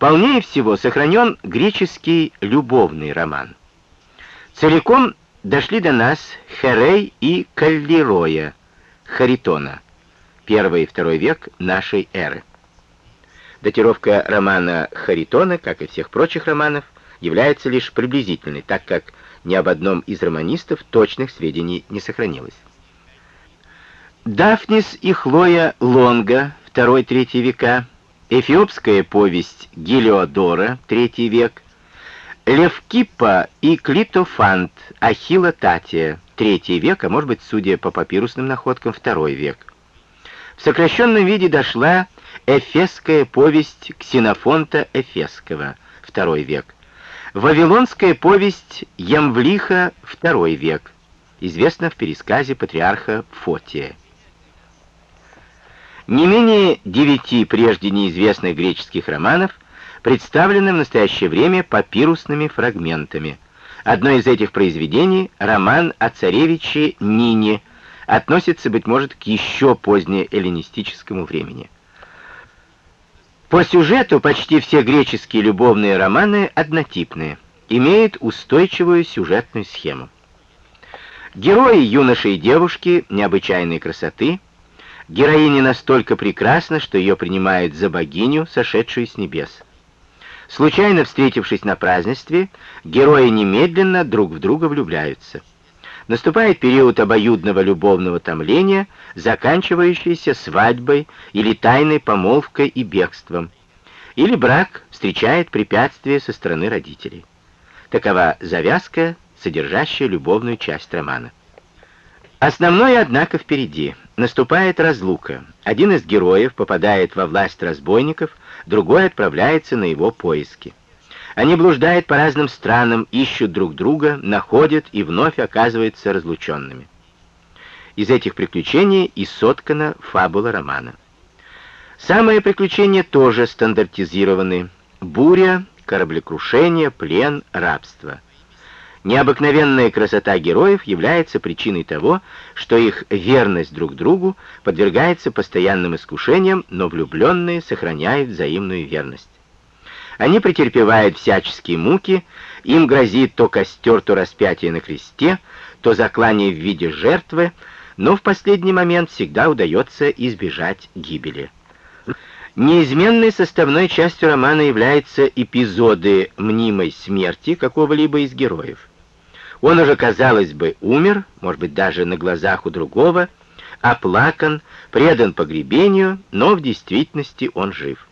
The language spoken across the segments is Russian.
Полнее всего сохранен греческий любовный роман. Целиком дошли до нас Херей и Каллироя, Харитона, первый и второй век нашей эры. Датировка романа Харитона, как и всех прочих романов, является лишь приблизительной, так как ни об одном из романистов точных сведений не сохранилось. Дафнис и Хлоя Лонга, II-III века, эфиопская повесть Гелиодора, III век, Левкипа и Клитофант, Ахилла Татия, III век, а может быть, судя по папирусным находкам, II век. В сокращенном виде дошла Эфесская повесть Ксенофонта Эфесского, II век. Вавилонская повесть Ямвлиха, II век, известна в пересказе патриарха Фотия. Не менее девяти прежде неизвестных греческих романов представлены в настоящее время папирусными фрагментами. Одно из этих произведений, роман о царевиче Нине, относится, быть может, к еще позднеэллинистическому времени. По сюжету почти все греческие любовные романы однотипные, имеют устойчивую сюжетную схему. Герои юноши и девушки необычайной красоты, героиня настолько прекрасна, что ее принимают за богиню, сошедшую с небес. Случайно встретившись на празднестве, герои немедленно друг в друга влюбляются. Наступает период обоюдного любовного томления, заканчивающийся свадьбой или тайной помолвкой и бегством. Или брак встречает препятствия со стороны родителей. Такова завязка, содержащая любовную часть романа. Основное, однако, впереди. Наступает разлука. Один из героев попадает во власть разбойников, другой отправляется на его поиски. Они блуждают по разным странам, ищут друг друга, находят и вновь оказываются разлученными. Из этих приключений и соткана фабула романа. Самые приключения тоже стандартизированы. Буря, кораблекрушение, плен, рабство. Необыкновенная красота героев является причиной того, что их верность друг другу подвергается постоянным искушениям, но влюбленные сохраняют взаимную верность. Они претерпевают всяческие муки, им грозит то костер, то распятие на кресте, то заклание в виде жертвы, но в последний момент всегда удается избежать гибели. Неизменной составной частью романа являются эпизоды мнимой смерти какого-либо из героев. Он уже, казалось бы, умер, может быть, даже на глазах у другого, оплакан, предан погребению, но в действительности он жив.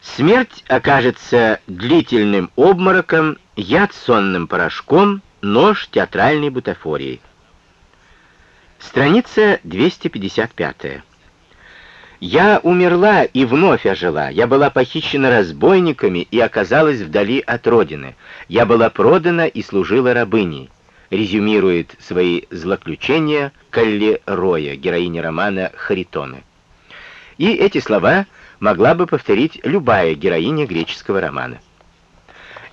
Смерть окажется длительным обмороком, яд сонным порошком, нож театральной бутафорией. Страница 255. Я умерла и вновь ожила. Я была похищена разбойниками и оказалась вдали от родины. Я была продана и служила рабыней. Резюмирует свои злоключения Калли Роя, героиня романа Харитоны. И эти слова могла бы повторить любая героиня греческого романа.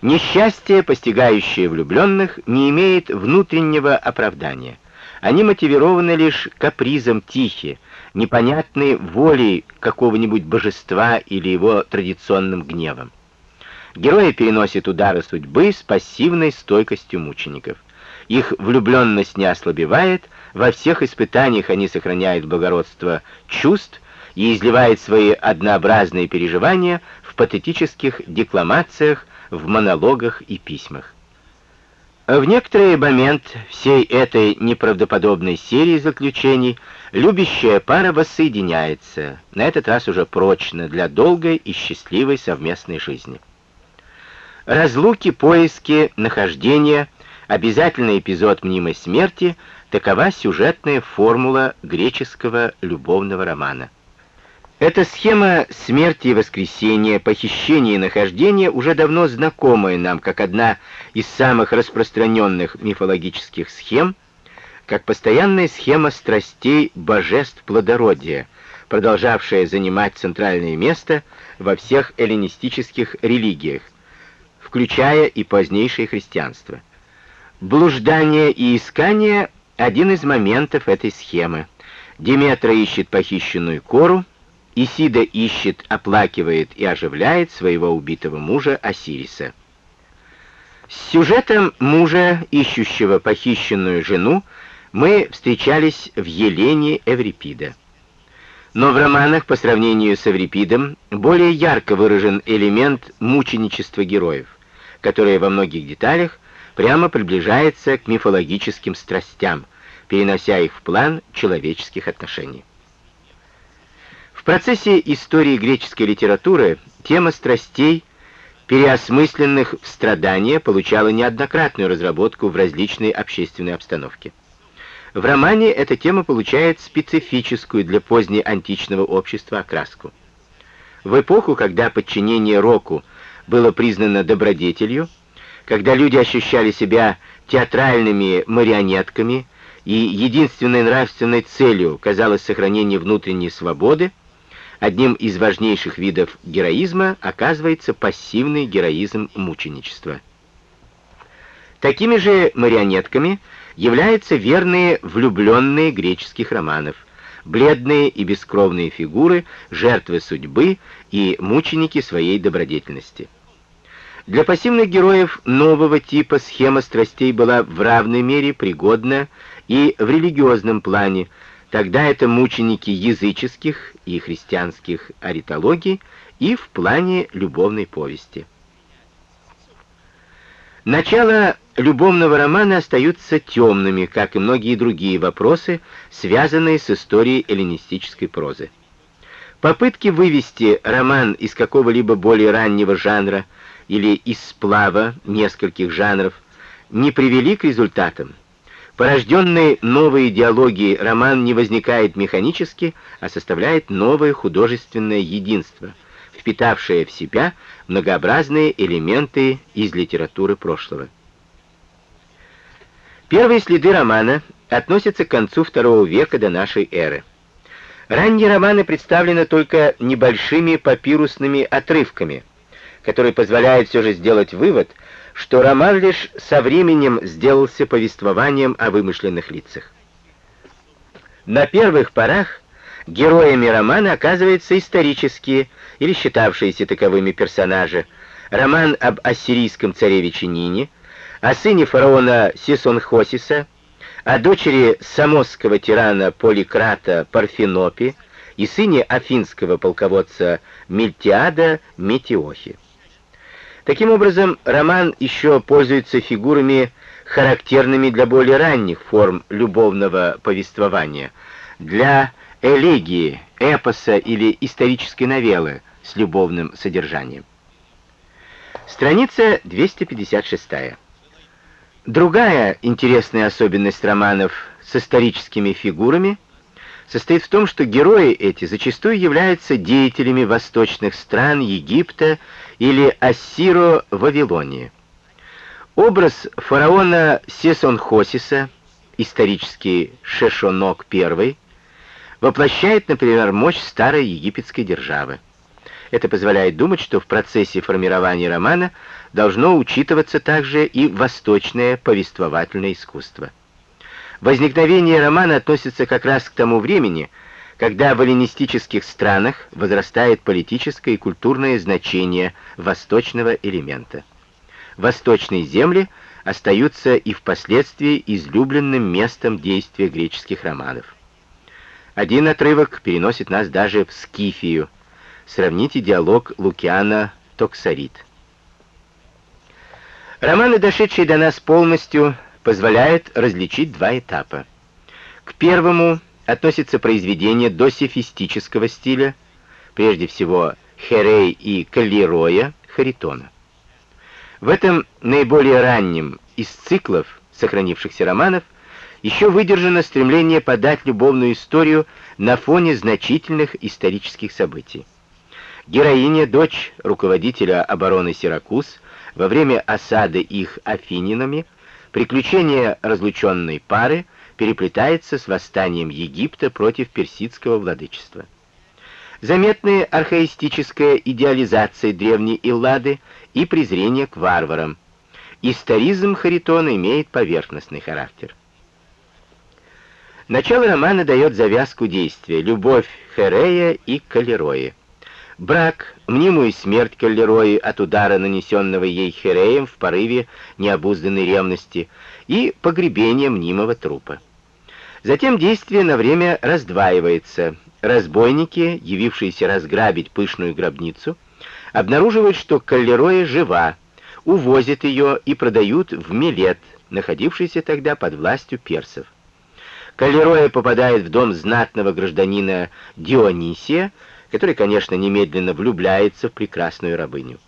Несчастье, постигающее влюбленных, не имеет внутреннего оправдания. Они мотивированы лишь капризом тихи, непонятной волей какого-нибудь божества или его традиционным гневом. Герои переносят удары судьбы с пассивной стойкостью мучеников. Их влюбленность не ослабевает, во всех испытаниях они сохраняют благородство чувств и изливает свои однообразные переживания в патетических декламациях, в монологах и письмах. В некоторый момент всей этой неправдоподобной серии заключений любящая пара воссоединяется, на этот раз уже прочно, для долгой и счастливой совместной жизни. Разлуки, поиски, нахождения, обязательный эпизод мнимой смерти — такова сюжетная формула греческого любовного романа. Эта схема смерти и воскресения, похищения и нахождения уже давно знакомая нам как одна из самых распространенных мифологических схем, как постоянная схема страстей божеств плодородия, продолжавшая занимать центральное место во всех эллинистических религиях, включая и позднейшее христианство. Блуждание и искание — один из моментов этой схемы. Деметра ищет похищенную кору, Исида ищет, оплакивает и оживляет своего убитого мужа Осириса. С сюжетом мужа, ищущего похищенную жену, мы встречались в Елене Эврипида. Но в романах по сравнению с Эврипидом более ярко выражен элемент мученичества героев, которое во многих деталях прямо приближается к мифологическим страстям, перенося их в план человеческих отношений. В процессе истории греческой литературы тема страстей, переосмысленных в страдания, получала неоднократную разработку в различной общественной обстановке. В романе эта тема получает специфическую для позднеантичного общества окраску. В эпоху, когда подчинение року было признано добродетелью, когда люди ощущали себя театральными марионетками, и единственной нравственной целью казалось сохранение внутренней свободы, одним из важнейших видов героизма оказывается пассивный героизм мученичества. Такими же марионетками – являются верные влюбленные греческих романов, бледные и бескровные фигуры, жертвы судьбы и мученики своей добродетельности. Для пассивных героев нового типа схема страстей была в равной мере пригодна и в религиозном плане, тогда это мученики языческих и христианских аритологий и в плане любовной повести. Начало любовного романа остаются темными, как и многие другие вопросы, связанные с историей эллинистической прозы. Попытки вывести роман из какого-либо более раннего жанра или из сплава нескольких жанров не привели к результатам. Порожденный новой идеологией роман не возникает механически, а составляет новое художественное единство, впитавшее в себя многообразные элементы из литературы прошлого. Первые следы романа относятся к концу II века до нашей эры. Ранние романы представлены только небольшими папирусными отрывками, которые позволяют все же сделать вывод, что роман лишь со временем сделался повествованием о вымышленных лицах. На первых порах героями романа оказываются исторические или считавшиеся таковыми персонажи. Роман об ассирийском царевиче Нине, о сыне фараона Сисонхосиса, о дочери самосского тирана Поликрата Парфенопе и сыне афинского полководца Мильтиада Метиохи. Таким образом, роман еще пользуется фигурами, характерными для более ранних форм любовного повествования, для элегии, эпоса или исторической новеллы с любовным содержанием. Страница 256. Другая интересная особенность романов с историческими фигурами состоит в том, что герои эти зачастую являются деятелями восточных стран Египта или Ассиро-Вавилонии. Образ фараона Сесонхосиса, исторический Шешонок I, воплощает, например, мощь старой египетской державы. Это позволяет думать, что в процессе формирования романа должно учитываться также и восточное повествовательное искусство. Возникновение романа относится как раз к тому времени, когда в эллинистических странах возрастает политическое и культурное значение восточного элемента. Восточные земли остаются и впоследствии излюбленным местом действия греческих романов. Один отрывок переносит нас даже в Скифию. Сравните диалог Лукиана Токсарит. Романы, дошедшие до нас полностью, позволяют различить два этапа. К первому относятся произведения досифистического стиля, прежде всего Херей и Каллироя Харитона. В этом наиболее раннем из циклов сохранившихся романов еще выдержано стремление подать любовную историю на фоне значительных исторических событий. Героиня, дочь руководителя обороны Сиракуз, во время осады их афининами приключение разлученной пары переплетается с восстанием Египта против персидского владычества. Заметны архаистическая идеализация древней Эллады и презрение к варварам. Историзм Харитона имеет поверхностный характер. Начало романа дает завязку действия, любовь Херея и Калерои. Брак, мнимую смерть Каллерои от удара, нанесенного ей Хереем в порыве необузданной ревности, и погребение мнимого трупа. Затем действие на время раздваивается. Разбойники, явившиеся разграбить пышную гробницу, обнаруживают, что Каллероя жива, увозят ее и продают в Милет, находившийся тогда под властью персов. Каллероя попадает в дом знатного гражданина Дионисия, который, конечно, немедленно влюбляется в прекрасную рабыню.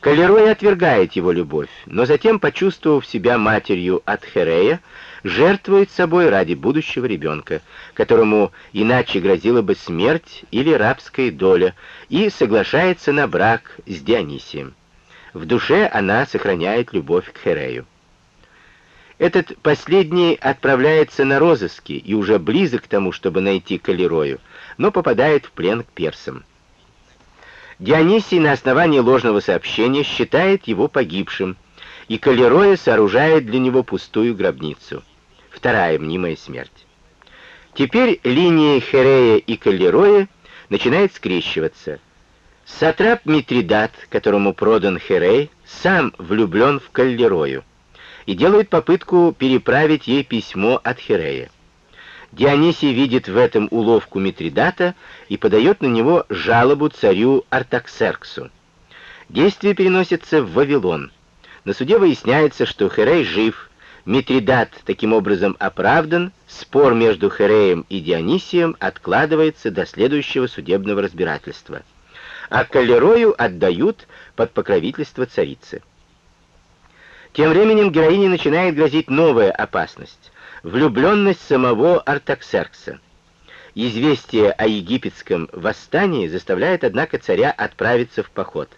Калерой отвергает его любовь, но затем, почувствовав себя матерью от Херея, жертвует собой ради будущего ребенка, которому иначе грозила бы смерть или рабская доля, и соглашается на брак с Дионисием. В душе она сохраняет любовь к Херею. Этот последний отправляется на розыски и уже близок к тому, чтобы найти Калерою, но попадает в плен к персам. Дионисий на основании ложного сообщения считает его погибшим, и Калероя сооружает для него пустую гробницу. Вторая мнимая смерть. Теперь линия Херея и Калероя начинает скрещиваться. Сатрап Митридат, которому продан Херей, сам влюблен в Каллерою и делает попытку переправить ей письмо от Херея. Дионисий видит в этом уловку Митридата и подает на него жалобу царю Артаксерксу. Действие переносится в Вавилон. На суде выясняется, что Херей жив, Митридат таким образом оправдан, спор между Хереем и Дионисием откладывается до следующего судебного разбирательства. А Калерою отдают под покровительство царицы. Тем временем героине начинает грозить новая опасность влюбленность самого Артаксеркса. Известие о египетском восстании заставляет, однако, царя отправиться в поход.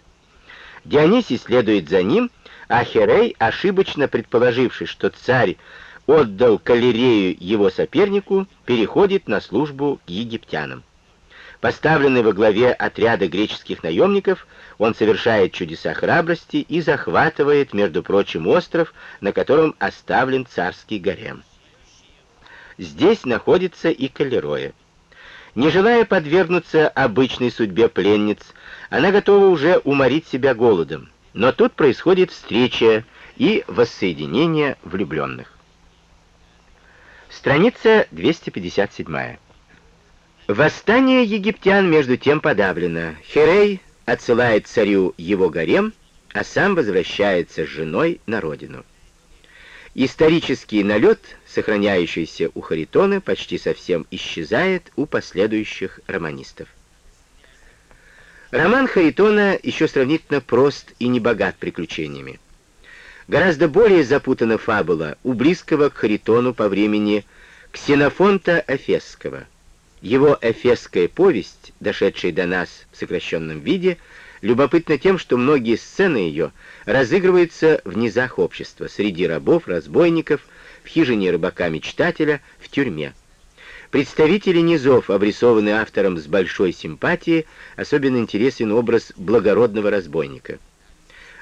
Дионисий следует за ним, а Херей, ошибочно предположивший, что царь отдал Калерею его сопернику, переходит на службу к египтянам. Поставленный во главе отряда греческих наемников, он совершает чудеса храбрости и захватывает, между прочим, остров, на котором оставлен царский гарем. Здесь находится и Калероя. Не желая подвергнуться обычной судьбе пленниц, она готова уже уморить себя голодом. Но тут происходит встреча и воссоединение влюбленных. Страница 257. Восстание египтян между тем подавлено. Херей отсылает царю его гарем, а сам возвращается с женой на родину. Исторический налет, сохраняющийся у Харитона, почти совсем исчезает у последующих романистов. Роман Харитона еще сравнительно прост и не богат приключениями. Гораздо более запутана фабула у близкого к Харитону по времени Ксенофонта Эфесского. Его эфесская повесть, дошедшая до нас в сокращенном виде, любопытна тем, что многие сцены ее разыгрываются в низах общества, среди рабов, разбойников, в хижине рыбака-мечтателя, в тюрьме. Представители низов, обрисованы автором с большой симпатией, особенно интересен образ благородного разбойника.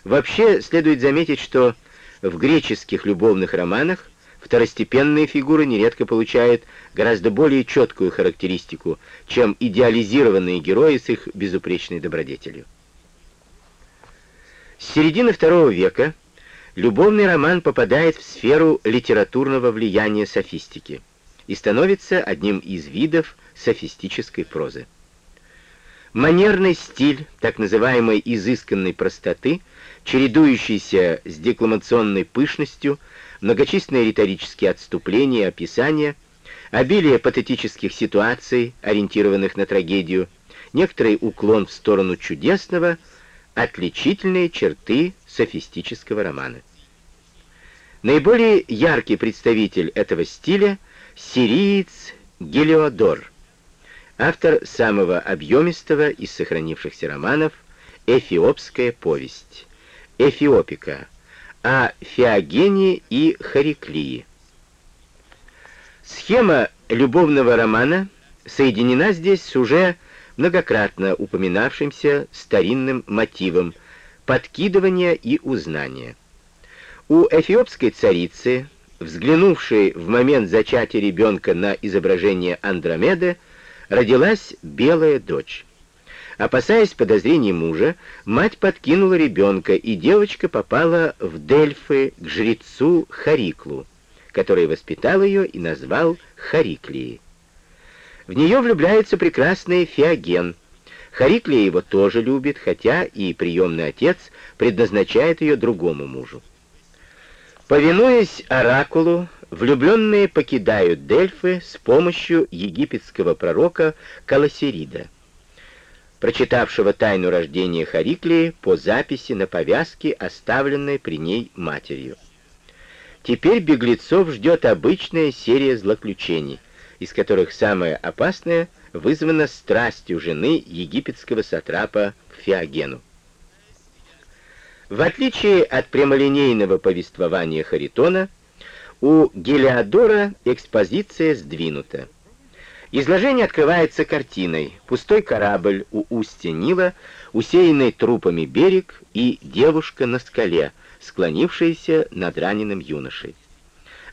Вообще, следует заметить, что в греческих любовных романах второстепенные фигуры нередко получают гораздо более четкую характеристику, чем идеализированные герои с их безупречной добродетелью. С середины II века любовный роман попадает в сферу литературного влияния софистики и становится одним из видов софистической прозы. Манерный стиль так называемой изысканной простоты, чередующийся с декламационной пышностью, многочисленные риторические отступления описания, обилие патетических ситуаций, ориентированных на трагедию, некоторый уклон в сторону чудесного — отличительные черты софистического романа. Наиболее яркий представитель этого стиля — сириец Гелиодор, автор самого объемистого из сохранившихся романов «Эфиопская повесть», «Эфиопика», о Феогении и Хариклии. Схема любовного романа соединена здесь с уже многократно упоминавшимся старинным мотивом подкидывания и узнания. У эфиопской царицы взглянувшей в момент зачатия ребенка на изображение Андромеды, родилась белая дочь. Опасаясь подозрений мужа, мать подкинула ребенка, и девочка попала в Дельфы к жрецу Хариклу, который воспитал ее и назвал Хариклией. В нее влюбляется прекрасный Феоген. Хариклия его тоже любит, хотя и приемный отец предназначает ее другому мужу. Повинуясь оракулу, влюбленные покидают Дельфы с помощью египетского пророка Каласерида, прочитавшего тайну рождения Хариклии по записи на повязке, оставленной при ней матерью. Теперь беглецов ждет обычная серия злоключений, из которых самое опасное вызвано страстью жены египетского сатрапа к Феогену. В отличие от прямолинейного повествования Харитона, у Гелиодора экспозиция сдвинута. Изложение открывается картиной. Пустой корабль у устья Нила, усеянный трупами берег и девушка на скале, склонившаяся над раненым юношей.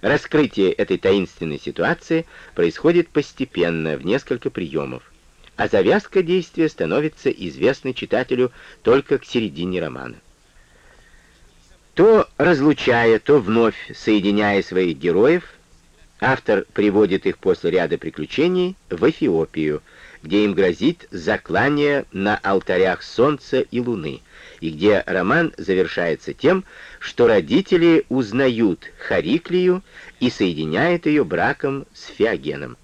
Раскрытие этой таинственной ситуации происходит постепенно, в несколько приемов, а завязка действия становится известной читателю только к середине романа. То разлучая, то вновь соединяя своих героев, автор приводит их после ряда приключений в Эфиопию, где им грозит заклание на алтарях солнца и луны, и где роман завершается тем, что родители узнают Хариклию и соединяют ее браком с Феогеном.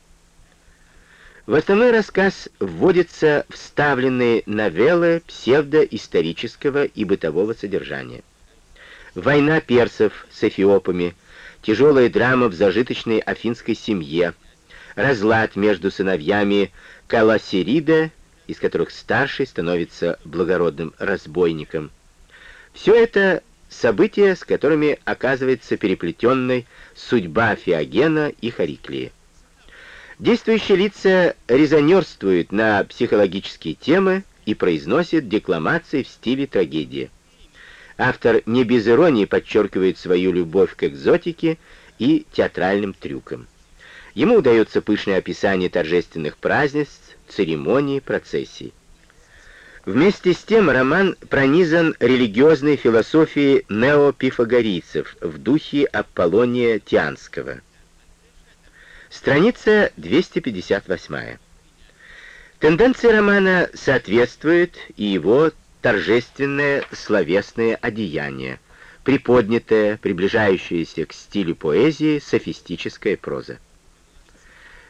В основной рассказ вводятся вставленные новеллы псевдоисторического и бытового содержания. Война персов с эфиопами, тяжелая драма в зажиточной афинской семье, разлад между сыновьями Каласерида, из которых старший становится благородным разбойником. Все это события, с которыми оказывается переплетенной судьба Феогена и Хариклии. Действующие лица резонерствуют на психологические темы и произносят декламации в стиле трагедии. Автор не без иронии подчеркивает свою любовь к экзотике и театральным трюкам. Ему удается пышное описание торжественных празднеств, церемоний, процессий. Вместе с тем роман пронизан религиозной философией неопифагорийцев в духе Аполлония Тианского. Страница 258. Тенденция романа соответствует и его торжественное словесное одеяние, приподнятая, приближающаяся к стилю поэзии софистическая проза.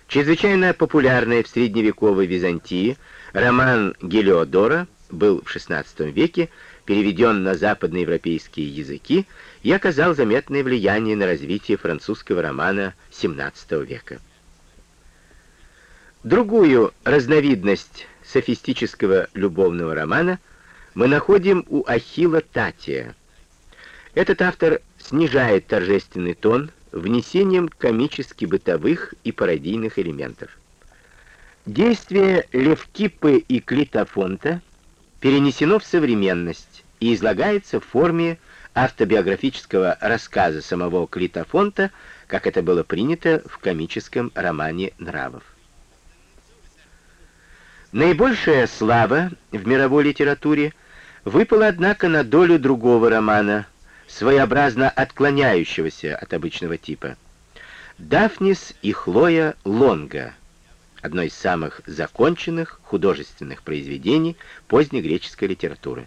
Чрезвычайно популярный в средневековой Византии роман Гелиодора был в XVI веке переведен на западноевропейские языки и оказал заметное влияние на развитие французского романа XVII века. Другую разновидность софистического любовного романа – мы находим у Ахилла Татия. Этот автор снижает торжественный тон внесением комически-бытовых и пародийных элементов. Действие Левкипы и Клитофонта перенесено в современность и излагается в форме автобиографического рассказа самого Клитофонта, как это было принято в комическом романе «Нравов». Наибольшая слава в мировой литературе выпала, однако, на долю другого романа, своеобразно отклоняющегося от обычного типа. «Дафнис и Хлоя Лонга», одно из самых законченных художественных произведений поздней греческой литературы.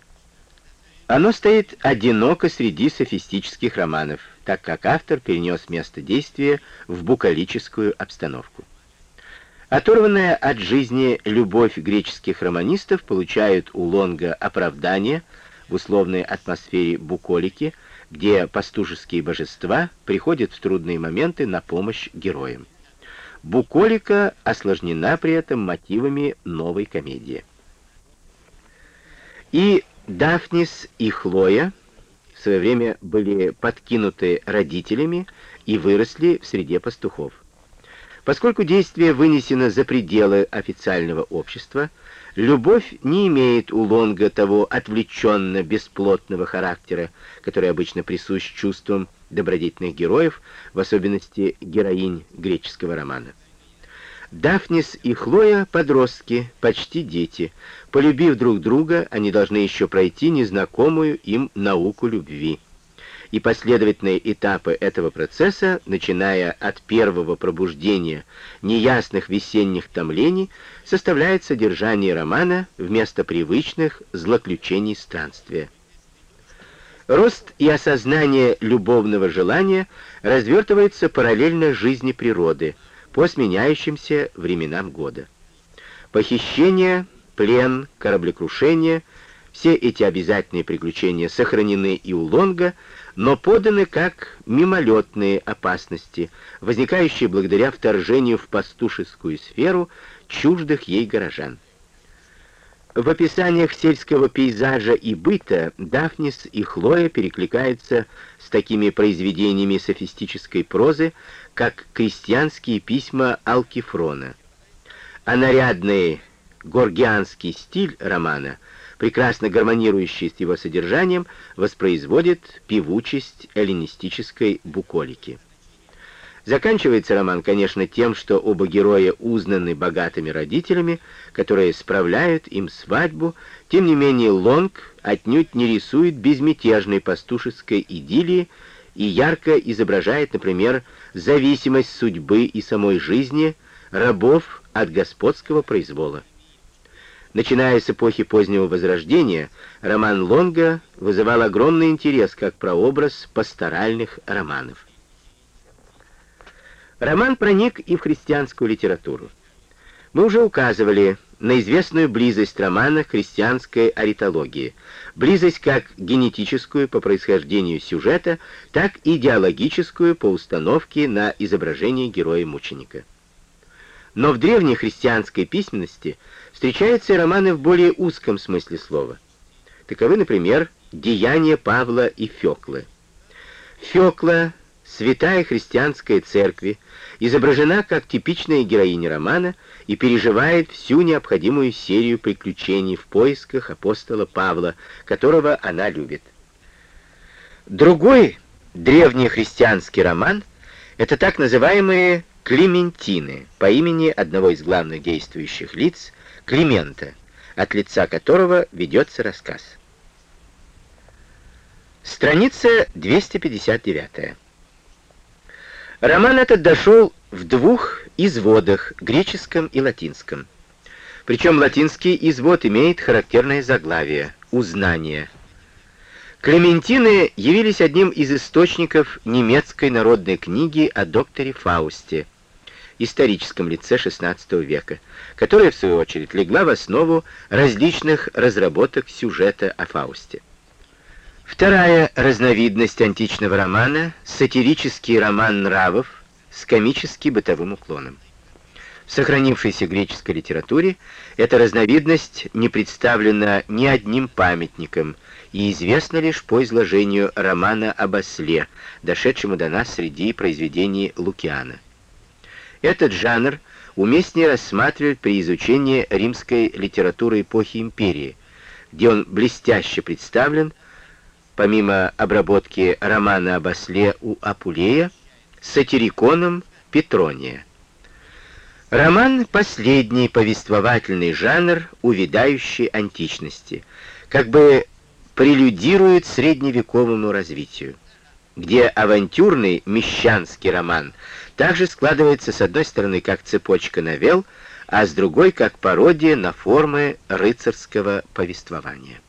Оно стоит одиноко среди софистических романов, так как автор перенес место действия в букалическую обстановку. Оторванная от жизни любовь греческих романистов получает у Лонга оправдание в условной атмосфере буколики, где пастушеские божества приходят в трудные моменты на помощь героям. Буколика осложнена при этом мотивами новой комедии. И Дафнис и Хлоя в свое время были подкинуты родителями и выросли в среде пастухов. Поскольку действие вынесено за пределы официального общества, любовь не имеет у Лонга того отвлеченно-бесплотного характера, который обычно присущ чувствам добродетельных героев, в особенности героинь греческого романа. Дафнис и Хлоя — подростки, почти дети. Полюбив друг друга, они должны еще пройти незнакомую им науку любви. И последовательные этапы этого процесса, начиная от первого пробуждения неясных весенних томлений, составляют содержание романа вместо привычных злоключений странствия. Рост и осознание любовного желания развертывается параллельно жизни природы — по сменяющимся временам года. Похищение, плен, кораблекрушение — все эти обязательные приключения сохранены и у Лонга, но поданы как мимолетные опасности, возникающие благодаря вторжению в пастушескую сферу чуждых ей горожан. В описаниях сельского пейзажа и быта Дафнис и Хлоя перекликаются с такими произведениями софистической прозы, как крестьянские письма Алкифрона. А нарядный горгианский стиль романа, прекрасно гармонирующий с его содержанием, воспроизводит певучесть эллинистической буколики. Заканчивается роман, конечно, тем, что оба героя узнаны богатыми родителями, которые справляют им свадьбу, тем не менее Лонг отнюдь не рисует безмятежной пастушеской идиллии и ярко изображает, например, зависимость судьбы и самой жизни рабов от господского произвола. Начиная с эпохи позднего Возрождения, роман Лонга вызывал огромный интерес как прообраз пасторальных романов. Роман проник и в христианскую литературу. Мы уже указывали на известную близость романа к христианской аритологии, близость как генетическую по происхождению сюжета, так и идеологическую по установке на изображение героя-мученика. Но в древней христианской письменности встречаются и романы в более узком смысле слова. Таковы, например, «Деяния Павла и Феклы». Фекла святая христианская церкви, изображена как типичная героиня романа и переживает всю необходимую серию приключений в поисках апостола Павла, которого она любит. Другой древний христианский роман — это так называемые Клементины по имени одного из главных действующих лиц, Климента, от лица которого ведется рассказ. Страница 259. Роман этот дошел в двух изводах, греческом и латинском. Причем латинский извод имеет характерное заглавие «Узнание». Клементины явились одним из источников немецкой народной книги о докторе Фаусте, историческом лице XVI века, которая, в свою очередь, легла в основу различных разработок сюжета о Фаусте. Вторая разновидность античного романа — сатирический роман нравов с комически-бытовым уклоном. В сохранившейся греческой литературе эта разновидность не представлена ни одним памятником и известна лишь по изложению романа об осле, дошедшему до нас среди произведений Лукиана. Этот жанр уместнее рассматривать при изучении римской литературы эпохи империи, где он блестяще представлен – помимо обработки романа об осле у Апулея, сатириконом Петрония. Роман — последний повествовательный жанр увядающей античности, как бы прелюдирует средневековому развитию, где авантюрный мещанский роман также складывается с одной стороны как цепочка новелл, а с другой как пародия на формы рыцарского повествования.